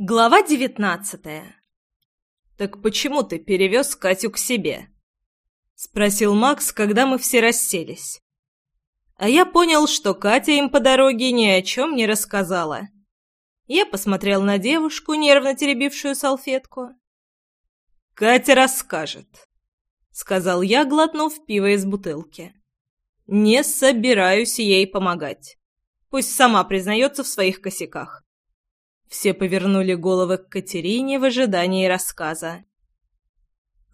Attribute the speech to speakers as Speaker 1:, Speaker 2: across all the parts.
Speaker 1: Глава девятнадцатая. «Так почему ты перевез Катю к себе?» — спросил Макс, когда мы все расселись. А я понял, что Катя им по дороге ни о чем не рассказала. Я посмотрел на девушку, нервно теребившую салфетку. «Катя расскажет», — сказал я, глотнув пиво из бутылки. «Не собираюсь ей помогать. Пусть сама признается в своих косяках». Все повернули головы к Катерине в ожидании рассказа.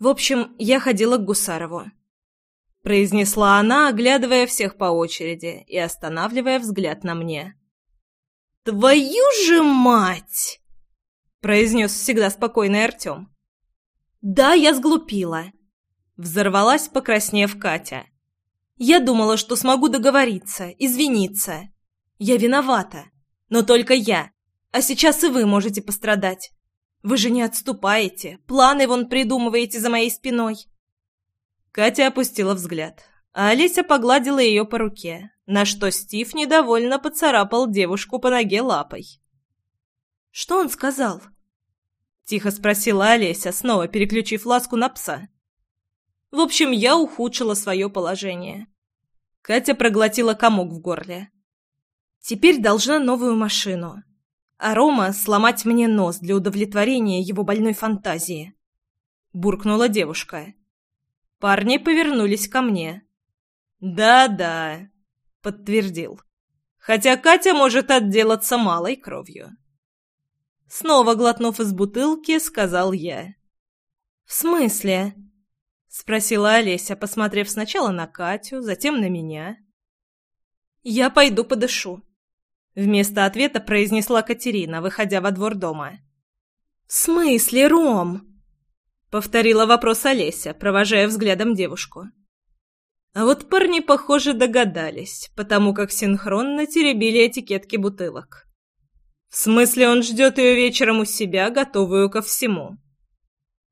Speaker 1: «В общем, я ходила к Гусарову», — произнесла она, оглядывая всех по очереди и останавливая взгляд на мне. «Твою же мать!» — произнес всегда спокойный Артем. «Да, я сглупила», — взорвалась, покраснев Катя. «Я думала, что смогу договориться, извиниться. Я виновата, но только я. А сейчас и вы можете пострадать. Вы же не отступаете, планы вон придумываете за моей спиной». Катя опустила взгляд, а Олеся погладила ее по руке, на что Стив недовольно поцарапал девушку по ноге лапой. «Что он сказал?» — тихо спросила Олеся, снова переключив ласку на пса. В общем, я ухудшила свое положение. Катя проглотила комок в горле. «Теперь должна новую машину. А Рома сломать мне нос для удовлетворения его больной фантазии». Буркнула девушка. Парни повернулись ко мне. «Да-да», — подтвердил. «Хотя Катя может отделаться малой кровью». Снова глотнув из бутылки, сказал я. «В смысле?» — спросила Олеся, посмотрев сначала на Катю, затем на меня. «Я пойду подышу», — вместо ответа произнесла Катерина, выходя во двор дома. «В смысле, Ром?» — повторила вопрос Олеся, провожая взглядом девушку. А вот парни, похоже, догадались, потому как синхронно теребили этикетки бутылок. В смысле, он ждет ее вечером у себя, готовую ко всему.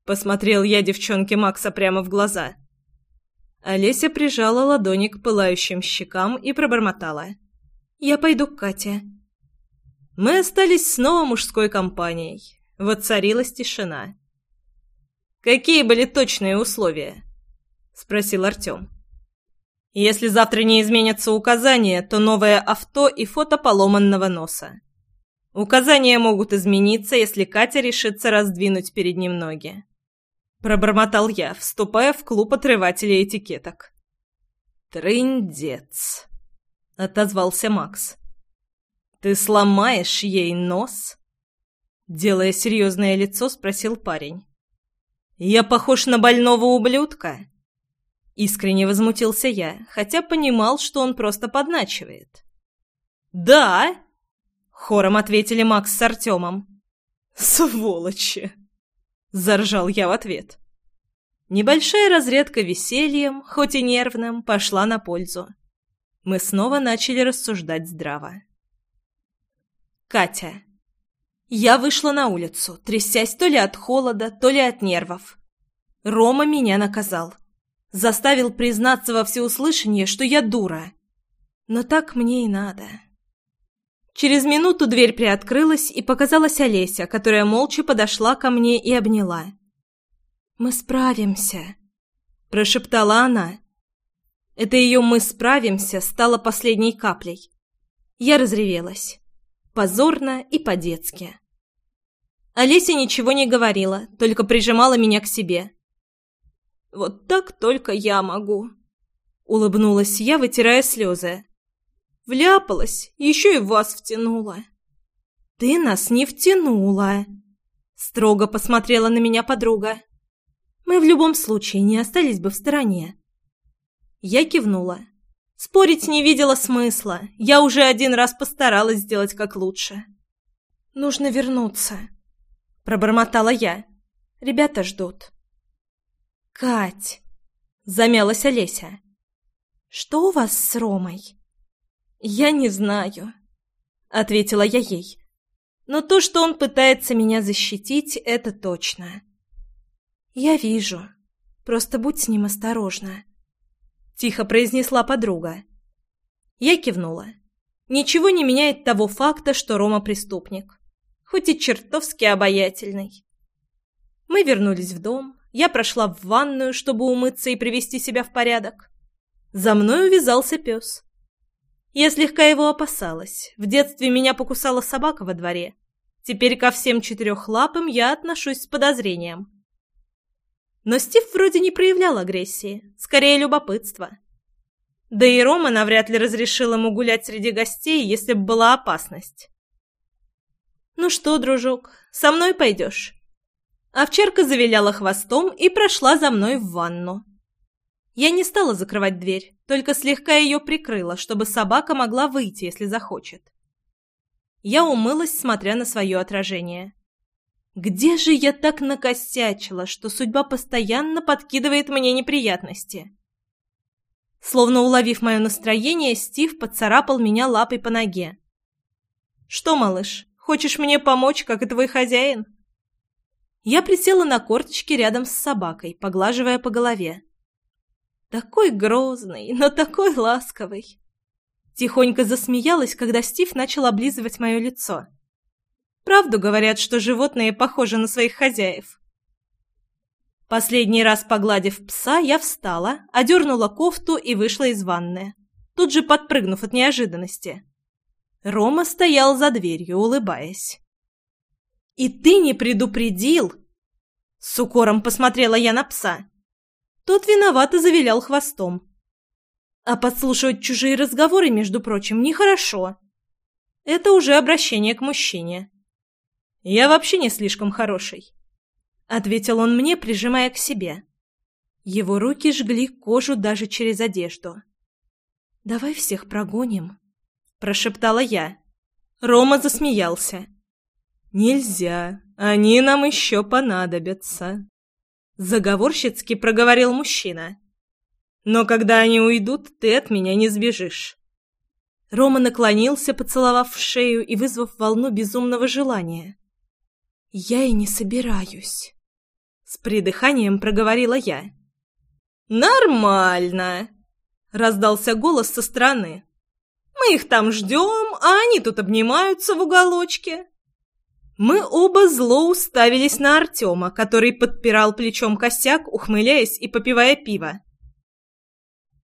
Speaker 1: Посмотрел я девчонке Макса прямо в глаза. Олеся прижала ладони к пылающим щекам и пробормотала. «Я пойду к Кате». Мы остались снова мужской компанией. Воцарилась тишина. «Какие были точные условия?» — спросил Артем. «Если завтра не изменятся указания, то новое авто и фото поломанного носа. Указания могут измениться, если Катя решится раздвинуть перед ним ноги. Пробормотал я, вступая в клуб отрывателей этикеток. «Трындец», — отозвался Макс. «Ты сломаешь ей нос?» Делая серьезное лицо, спросил парень. «Я похож на больного ублюдка?» Искренне возмутился я, хотя понимал, что он просто подначивает. «Да!» Хором ответили Макс с Артемом. «Сволочи!» — заржал я в ответ. Небольшая разрядка весельем, хоть и нервным, пошла на пользу. Мы снова начали рассуждать здраво. Катя. Я вышла на улицу, трясясь то ли от холода, то ли от нервов. Рома меня наказал. Заставил признаться во всеуслышание, что я дура. Но так мне и надо. Через минуту дверь приоткрылась, и показалась Олеся, которая молча подошла ко мне и обняла. «Мы справимся», – прошептала она. Это ее «мы справимся» стало последней каплей. Я разревелась. Позорно и по-детски. Олеся ничего не говорила, только прижимала меня к себе. «Вот так только я могу», — улыбнулась я, вытирая слезы. Вляпалась, еще и вас втянула. Ты нас не втянула. Строго посмотрела на меня подруга. Мы в любом случае не остались бы в стороне. Я кивнула. Спорить не видела смысла. Я уже один раз постаралась сделать как лучше. Нужно вернуться, пробормотала я. Ребята ждут. Кать, замялась Олеся. Что у вас с Ромой? «Я не знаю», — ответила я ей. «Но то, что он пытается меня защитить, это точно». «Я вижу. Просто будь с ним осторожна», — тихо произнесла подруга. Я кивнула. Ничего не меняет того факта, что Рома преступник. хоть и чертовски обаятельный. Мы вернулись в дом, я прошла в ванную, чтобы умыться и привести себя в порядок. За мной увязался пес. Я слегка его опасалась. В детстве меня покусала собака во дворе. Теперь ко всем четырехлапым я отношусь с подозрением. Но Стив вроде не проявлял агрессии, скорее любопытства. Да и Рома навряд ли разрешил ему гулять среди гостей, если бы была опасность. «Ну что, дружок, со мной пойдешь?» Овчарка завиляла хвостом и прошла за мной в ванну. Я не стала закрывать дверь, только слегка ее прикрыла, чтобы собака могла выйти, если захочет. Я умылась, смотря на свое отражение. Где же я так накосячила, что судьба постоянно подкидывает мне неприятности? Словно уловив мое настроение, Стив поцарапал меня лапой по ноге. «Что, малыш, хочешь мне помочь, как и твой хозяин?» Я присела на корточки рядом с собакой, поглаживая по голове. Такой грозный, но такой ласковый. Тихонько засмеялась, когда Стив начал облизывать мое лицо. Правду говорят, что животные похожи на своих хозяев. Последний раз погладив пса, я встала, одернула кофту и вышла из ванны, тут же подпрыгнув от неожиданности. Рома стоял за дверью, улыбаясь. «И ты не предупредил?» С укором посмотрела я на пса. Тот виновато завилял хвостом. А подслушивать чужие разговоры, между прочим, нехорошо. Это уже обращение к мужчине. «Я вообще не слишком хороший», — ответил он мне, прижимая к себе. Его руки жгли кожу даже через одежду. «Давай всех прогоним», — прошептала я. Рома засмеялся. «Нельзя, они нам еще понадобятся», — заговорщицки проговорил мужчина. «Но когда они уйдут, ты от меня не сбежишь». Рома наклонился, поцеловав в шею и вызвав волну безумного желания. «Я и не собираюсь», — с придыханием проговорила я. «Нормально», — раздался голос со стороны. «Мы их там ждем, а они тут обнимаются в уголочке». Мы оба зло уставились на Артема, который подпирал плечом косяк, ухмыляясь и попивая пиво.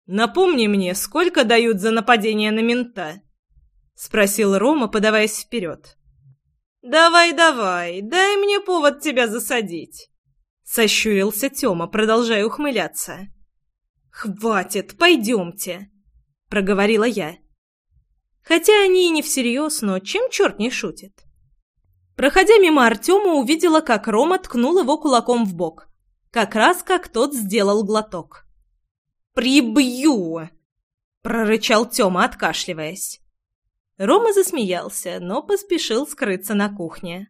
Speaker 1: «Напомни мне, сколько дают за нападение на мента?» — спросил Рома, подаваясь вперед. «Давай, давай, дай мне повод тебя засадить!» — сощурился Тёма, продолжая ухмыляться. «Хватит, пойдемте!» — проговорила я. Хотя они и не всерьез, но чем черт не шутит? Проходя мимо Артема, увидела, как Рома ткнул его кулаком в бок. Как раз как тот сделал глоток. «Прибью!» — прорычал Тёма, откашливаясь. Рома засмеялся, но поспешил скрыться на кухне.